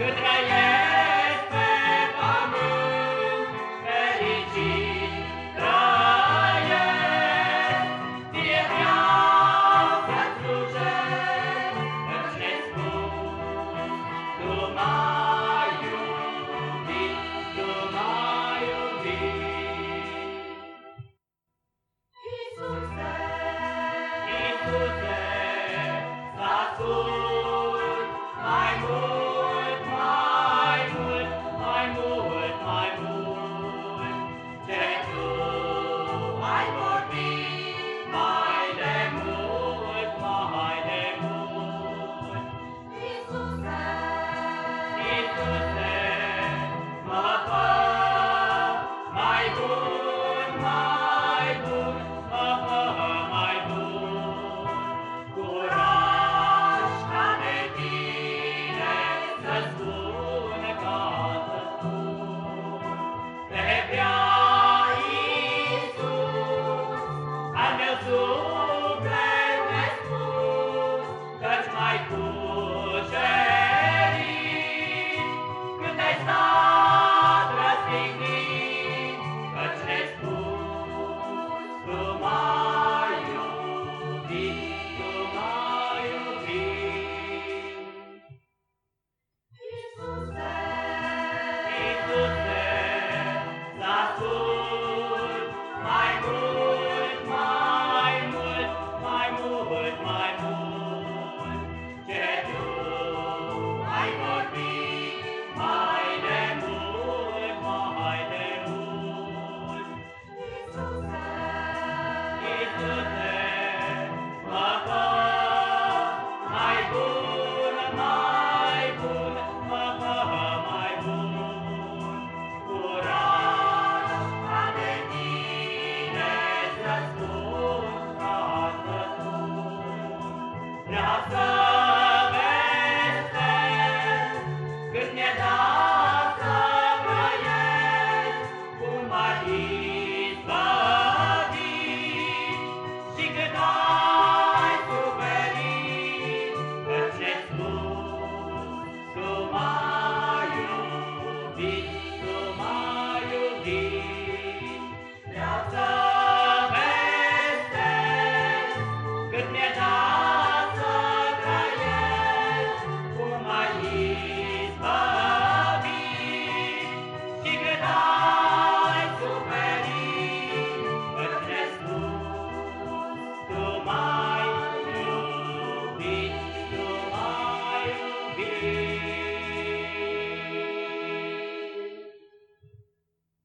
Good night. Amen. Amen. mir da.